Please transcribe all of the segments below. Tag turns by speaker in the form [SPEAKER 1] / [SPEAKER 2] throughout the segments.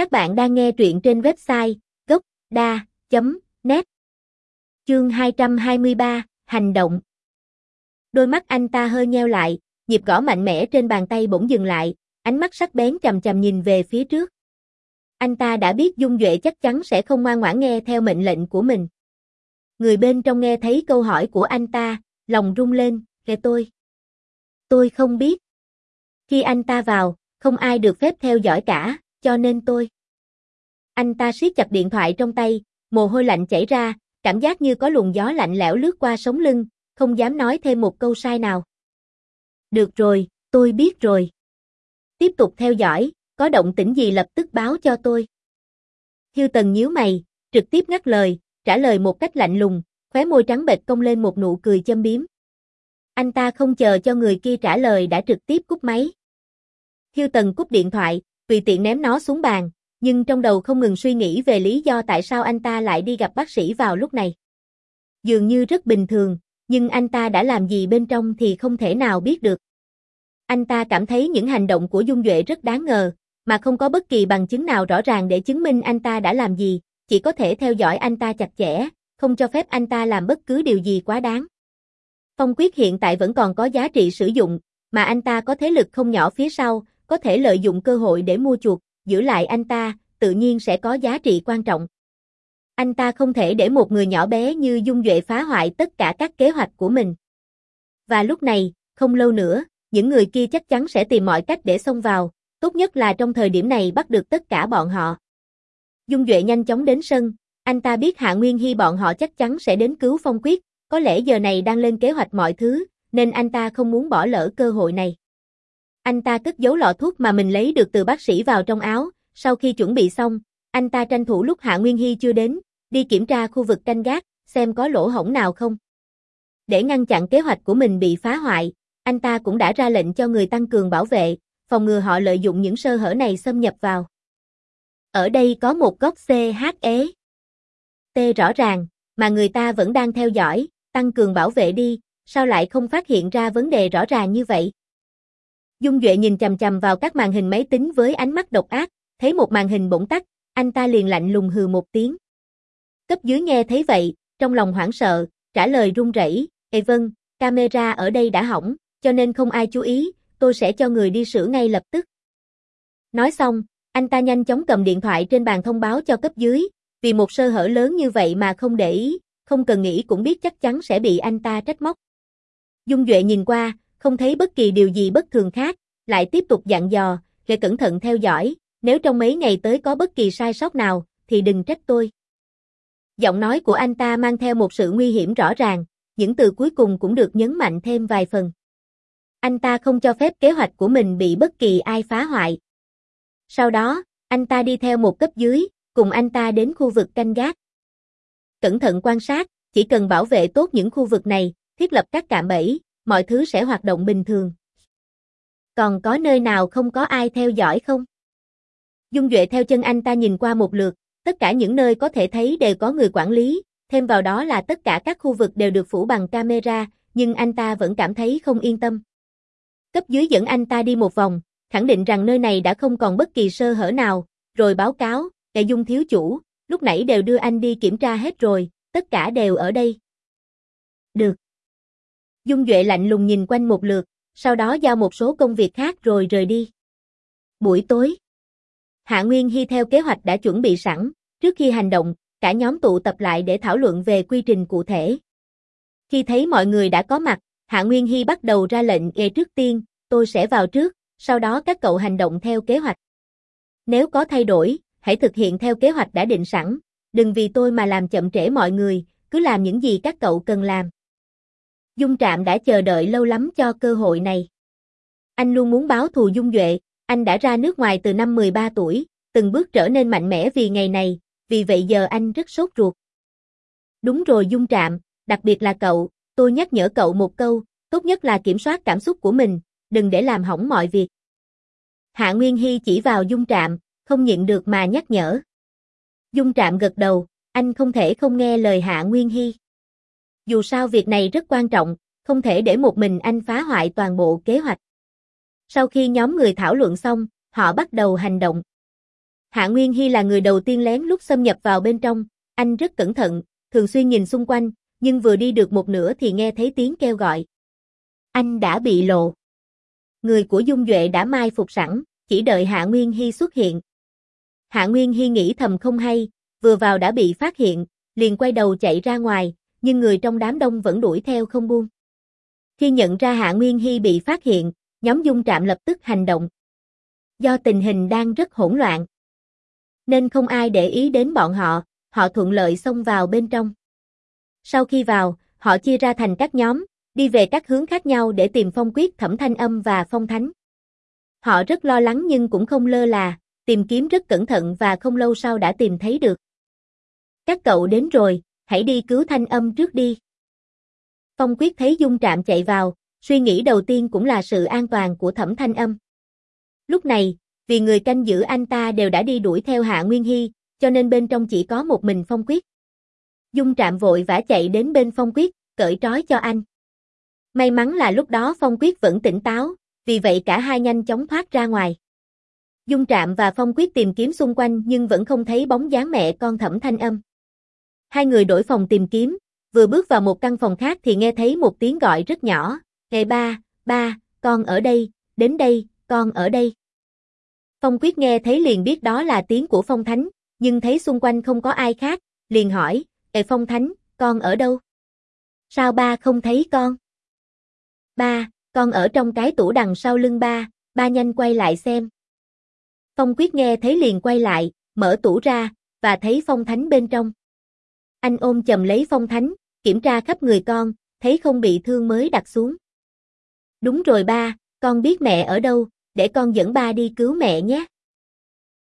[SPEAKER 1] Các bạn đang nghe truyện trên website gốc.da.net Chương 223, Hành động Đôi mắt anh ta hơi nheo lại, nhịp gõ mạnh mẽ trên bàn tay bỗng dừng lại, ánh mắt sắc bén chầm chầm nhìn về phía trước. Anh ta đã biết Dung Duệ chắc chắn sẽ không ngoan ngoãn nghe theo mệnh lệnh của mình. Người bên trong nghe thấy câu hỏi của anh ta, lòng rung lên, kệ tôi. Tôi không biết. Khi anh ta vào, không ai được phép theo dõi cả, cho nên tôi. Anh ta siết chặt điện thoại trong tay, mồ hôi lạnh chảy ra, cảm giác như có luồng gió lạnh lẽo lướt qua sống lưng, không dám nói thêm một câu sai nào. Được rồi, tôi biết rồi. Tiếp tục theo dõi, có động tĩnh gì lập tức báo cho tôi. Hưu Tần nhíu mày, trực tiếp ngắt lời, trả lời một cách lạnh lùng, khóe môi trắng bệch cong lên một nụ cười châm biếm. Anh ta không chờ cho người kia trả lời đã trực tiếp cúp máy. Hưu Tần cúp điện thoại, tùy tiện ném nó xuống bàn, nhưng trong đầu không ngừng suy nghĩ về lý do tại sao anh ta lại đi gặp bác sĩ vào lúc này. Dường như rất bình thường, nhưng anh ta đã làm gì bên trong thì không thể nào biết được. Anh ta cảm thấy những hành động của Dung Duệ rất đáng ngờ, mà không có bất kỳ bằng chứng nào rõ ràng để chứng minh anh ta đã làm gì, chỉ có thể theo dõi anh ta chặt chẽ, không cho phép anh ta làm bất cứ điều gì quá đáng. Phong quyết hiện tại vẫn còn có giá trị sử dụng, mà anh ta có thế lực không nhỏ phía sau, có thể lợi dụng cơ hội để mua chuộc, giữ lại anh ta, tự nhiên sẽ có giá trị quan trọng. Anh ta không thể để một người nhỏ bé như Dung Duệ phá hoại tất cả các kế hoạch của mình. Và lúc này, không lâu nữa, những người kia chắc chắn sẽ tìm mọi cách để xông vào, tốt nhất là trong thời điểm này bắt được tất cả bọn họ. Dung Duệ nhanh chóng đến sân, anh ta biết Hạ Nguyên Hy bọn họ chắc chắn sẽ đến cứu Phong Quyết, có lẽ giờ này đang lên kế hoạch mọi thứ, nên anh ta không muốn bỏ lỡ cơ hội này. Anh ta cất giấu lọ thuốc mà mình lấy được từ bác sĩ vào trong áo, sau khi chuẩn bị xong, anh ta tranh thủ lúc Hạ Nguyên Hy chưa đến, đi kiểm tra khu vực canh gác, xem có lỗ hổng nào không. Để ngăn chặn kế hoạch của mình bị phá hoại, anh ta cũng đã ra lệnh cho người tăng cường bảo vệ, phòng ngừa họ lợi dụng những sơ hở này xâm nhập vào. Ở đây có một góc CHE. T rõ ràng, mà người ta vẫn đang theo dõi, tăng cường bảo vệ đi, sao lại không phát hiện ra vấn đề rõ ràng như vậy? Dung Duệ nhìn chằm chằm vào các màn hình máy tính với ánh mắt độc ác, thấy một màn hình bỗng tắt, anh ta liền lạnh lùng hừ một tiếng. Cấp dưới nghe thấy vậy, trong lòng hoảng sợ, trả lời run rẩy, "Ê vâng, camera ở đây đã hỏng, cho nên không ai chú ý, tôi sẽ cho người đi sửa ngay lập tức." Nói xong, anh ta nhanh chóng cầm điện thoại trên bàn thông báo cho cấp dưới, vì một sơ hở lớn như vậy mà không để ý, không cần nghĩ cũng biết chắc chắn sẽ bị anh ta trách móc. Dung Duệ nhìn qua, không thấy bất kỳ điều gì bất thường khác, lại tiếp tục dặn dò, để cẩn thận theo dõi, nếu trong mấy ngày tới có bất kỳ sai sót nào, thì đừng trách tôi. Giọng nói của anh ta mang theo một sự nguy hiểm rõ ràng, những từ cuối cùng cũng được nhấn mạnh thêm vài phần. Anh ta không cho phép kế hoạch của mình bị bất kỳ ai phá hoại. Sau đó, anh ta đi theo một cấp dưới, cùng anh ta đến khu vực canh gác. Cẩn thận quan sát, chỉ cần bảo vệ tốt những khu vực này, thiết lập các cạm bẫy, mọi thứ sẽ hoạt động bình thường. Còn có nơi nào không có ai theo dõi không? Dung Duệ theo chân anh ta nhìn qua một lượt, tất cả những nơi có thể thấy đều có người quản lý, thêm vào đó là tất cả các khu vực đều được phủ bằng camera, nhưng anh ta vẫn cảm thấy không yên tâm. Cấp dưới dẫn anh ta đi một vòng, khẳng định rằng nơi này đã không còn bất kỳ sơ hở nào, rồi báo cáo, đại dung thiếu chủ, lúc nãy đều đưa anh đi kiểm tra hết rồi, tất cả đều ở đây. Được. Dung Duệ lạnh lùng nhìn quanh một lượt, sau đó giao một số công việc khác rồi rời đi. Buổi tối. Hạ Nguyên Hy theo kế hoạch đã chuẩn bị sẵn, trước khi hành động, cả nhóm tụ tập lại để thảo luận về quy trình cụ thể. Khi thấy mọi người đã có mặt, Hạ Nguyên Hy bắt đầu ra lệnh ghê trước tiên, tôi sẽ vào trước, sau đó các cậu hành động theo kế hoạch. Nếu có thay đổi, hãy thực hiện theo kế hoạch đã định sẵn, đừng vì tôi mà làm chậm trễ mọi người, cứ làm những gì các cậu cần làm. Dung Trạm đã chờ đợi lâu lắm cho cơ hội này. Anh luôn muốn báo thù Dung Duệ, anh đã ra nước ngoài từ năm 13 tuổi, từng bước trở nên mạnh mẽ vì ngày này, vì vậy giờ anh rất sốt ruột. Đúng rồi Dung Trạm, đặc biệt là cậu, tôi nhắc nhở cậu một câu, tốt nhất là kiểm soát cảm xúc của mình, đừng để làm hỏng mọi việc. Hạ Nguyên Hy chỉ vào Dung Trạm, không nhịn được mà nhắc nhở. Dung Trạm gật đầu, anh không thể không nghe lời Hạ Nguyên Hy. Dù sao việc này rất quan trọng, không thể để một mình anh phá hoại toàn bộ kế hoạch. Sau khi nhóm người thảo luận xong, họ bắt đầu hành động. Hạ Nguyên Hy là người đầu tiên lén lút xâm nhập vào bên trong, anh rất cẩn thận, thường xuyên nhìn xung quanh, nhưng vừa đi được một nửa thì nghe thấy tiếng kêu gọi. Anh đã bị lộ. Người của Dung Duệ đã mai phục sẵn, chỉ đợi Hạ Nguyên Hy xuất hiện. Hạ Nguyên Hy nghĩ thầm không hay, vừa vào đã bị phát hiện, liền quay đầu chạy ra ngoài, nhưng người trong đám đông vẫn đuổi theo không buông. Khi nhận ra Hạ Nguyên Hy bị phát hiện, nhóm Dung Trạm lập tức hành động. Do tình hình đang rất hỗn loạn, nên không ai để ý đến bọn họ, họ thuận lợi xông vào bên trong. Sau khi vào, họ chia ra thành các nhóm, đi về các hướng khác nhau để tìm phong quyết thẩm thanh âm và phong thánh. Họ rất lo lắng nhưng cũng không lơ là, tìm kiếm rất cẩn thận và không lâu sau đã tìm thấy được. Các cậu đến rồi, hãy đi cứu thanh âm trước đi. Phong quyết thấy dung trạm chạy vào, suy nghĩ đầu tiên cũng là sự an toàn của thẩm thanh âm. Lúc này, vì người canh giữ anh ta đều đã đi đuổi theo Hạ Nguyên Hy, cho nên bên trong chỉ có một mình Phong Quyết. Dung Trạm vội vã chạy đến bên Phong Quyết, cởi trói cho anh. May mắn là lúc đó Phong Quyết vẫn tỉnh táo, vì vậy cả hai nhanh chóng thoát ra ngoài. Dung Trạm và Phong Quyết tìm kiếm xung quanh nhưng vẫn không thấy bóng dáng mẹ con Thẩm Thanh Âm. Hai người đổi phòng tìm kiếm, vừa bước vào một căn phòng khác thì nghe thấy một tiếng gọi rất nhỏ, "Ngày ba, ba, con ở đây, đến đây, con ở đây." Phong Quyết nghe thấy liền biết đó là tiếng của Phong Thánh, nhưng thấy xung quanh không có ai khác, liền hỏi, Ê Phong Thánh, con ở đâu? Sao ba không thấy con? Ba, con ở trong cái tủ đằng sau lưng ba, ba nhanh quay lại xem. Phong Quyết nghe thấy liền quay lại, mở tủ ra, và thấy Phong Thánh bên trong. Anh ôm chầm lấy Phong Thánh, kiểm tra khắp người con, thấy không bị thương mới đặt xuống. Đúng rồi ba, con biết mẹ ở đâu, để con dẫn ba đi cứu mẹ nhé.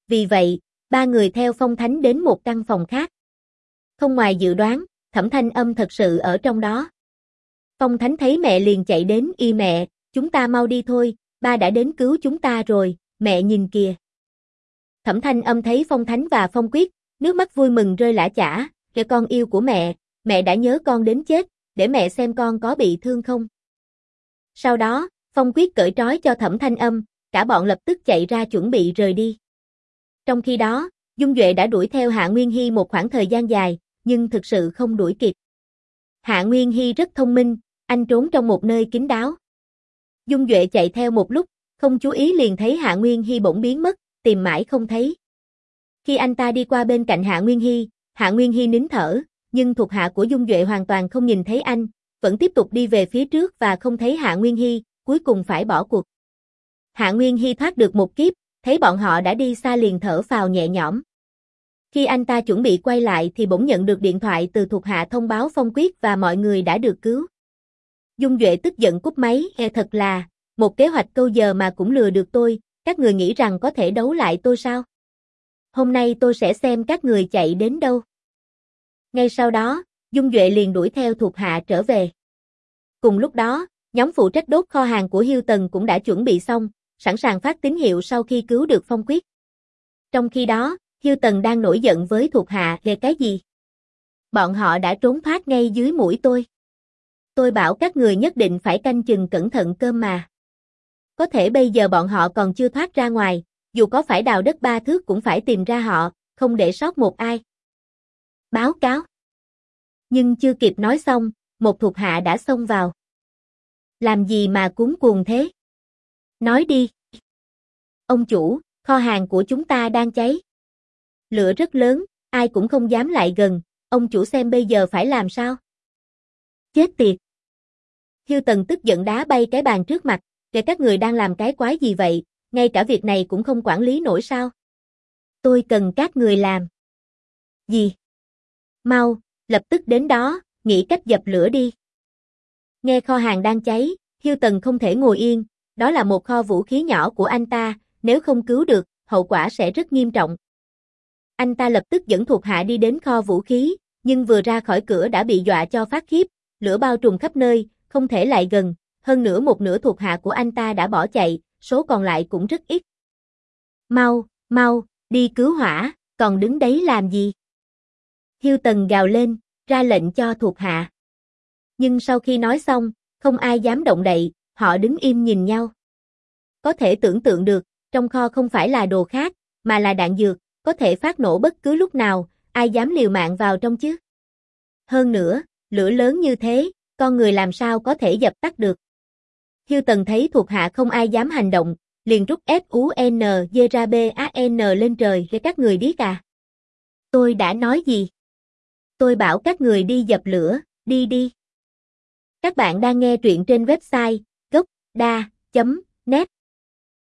[SPEAKER 1] Vì vậy, ba người theo phong thánh đến một căn phòng khác. Không ngoài dự đoán, thẩm thanh âm thật sự ở trong đó. Phong thánh thấy mẹ liền chạy đến y mẹ, chúng ta mau đi thôi, ba đã đến cứu chúng ta rồi, mẹ nhìn kìa. Thẩm thanh âm thấy phong thánh và phong quyết, nước mắt vui mừng rơi lã chả, kìa con yêu của mẹ, mẹ đã nhớ con đến chết, để mẹ xem con có bị thương không. Sau đó, phong quyết cởi trói cho thẩm thanh âm, cả bọn lập tức chạy ra chuẩn bị rời đi. Trong khi đó, Dung Duệ đã đuổi theo Hạ Nguyên Hy một khoảng thời gian dài, nhưng thực sự không đuổi kịp. Hạ Nguyên Hy rất thông minh, anh trốn trong một nơi kín đáo. Dung Duệ chạy theo một lúc, không chú ý liền thấy Hạ Nguyên Hy bỗng biến mất, tìm mãi không thấy. Khi anh ta đi qua bên cạnh Hạ Nguyên Hy, Hạ Nguyên Hy nín thở, nhưng thuộc hạ của Dung Duệ hoàn toàn không nhìn thấy anh, vẫn tiếp tục đi về phía trước và không thấy Hạ Nguyên Hy, cuối cùng phải bỏ cuộc. Hạ Nguyên Hy thoát được một kiếp, thấy bọn họ đã đi xa liền thở phào nhẹ nhõm. Khi anh ta chuẩn bị quay lại thì bỗng nhận được điện thoại từ thuộc hạ thông báo phong quyết và mọi người đã được cứu. Dung Duệ tức giận cúp máy, e thật là, một kế hoạch câu giờ mà cũng lừa được tôi, các người nghĩ rằng có thể đấu lại tôi sao? Hôm nay tôi sẽ xem các người chạy đến đâu. Ngay sau đó, Dung Duệ liền đuổi theo thuộc hạ trở về. Cùng lúc đó, nhóm phụ trách đốt kho hàng của Hiêu Tần cũng đã chuẩn bị xong, sẵn sàng phát tín hiệu sau khi cứu được phong quyết. Trong khi đó, Hiêu Tần đang nổi giận với thuộc hạ về cái gì? Bọn họ đã trốn thoát ngay dưới mũi tôi. Tôi bảo các người nhất định phải canh chừng cẩn thận cơm mà. Có thể bây giờ bọn họ còn chưa thoát ra ngoài, dù có phải đào đất ba thước cũng phải tìm ra họ, không để sót một ai. Báo cáo. Nhưng chưa kịp nói xong, một thuộc hạ đã xông vào. Làm gì mà cuốn cuồng thế? Nói đi. Ông chủ, kho hàng của chúng ta đang cháy. Lửa rất lớn, ai cũng không dám lại gần, ông chủ xem bây giờ phải làm sao? Chết tiệt. Hiêu Tần tức giận đá bay cái bàn trước mặt, kể các người đang làm cái quái gì vậy, ngay cả việc này cũng không quản lý nổi sao? Tôi cần các người làm. Gì? Mau, lập tức đến đó, nghĩ cách dập lửa đi. Nghe kho hàng đang cháy, Hiêu Tần không thể ngồi yên, đó là một kho vũ khí nhỏ của anh ta, nếu không cứu được, hậu quả sẽ rất nghiêm trọng. Anh ta lập tức dẫn thuộc hạ đi đến kho vũ khí, nhưng vừa ra khỏi cửa đã bị dọa cho phát khiếp, lửa bao trùm khắp nơi, không thể lại gần, hơn nữa một nửa thuộc hạ của anh ta đã bỏ chạy, số còn lại cũng rất ít. Mau, mau, đi cứu hỏa, còn đứng đấy làm gì? Hiêu Tần gào lên, ra lệnh cho thuộc hạ. Nhưng sau khi nói xong, không ai dám động đậy, họ đứng im nhìn nhau. Có thể tưởng tượng được, trong kho không phải là đồ khác, mà là đạn dược, có thể phát nổ bất cứ lúc nào, ai dám liều mạng vào trong chứ? Hơn nữa, lửa lớn như thế, con người làm sao có thể dập tắt được? Hưu Tần thấy thuộc hạ không ai dám hành động, liền rút S-U-N G-R-B-A-N lên trời để các người điếc à. Tôi đã nói gì? Tôi bảo các người đi dập lửa, đi đi. Các bạn đang nghe truyện trên website gocda.net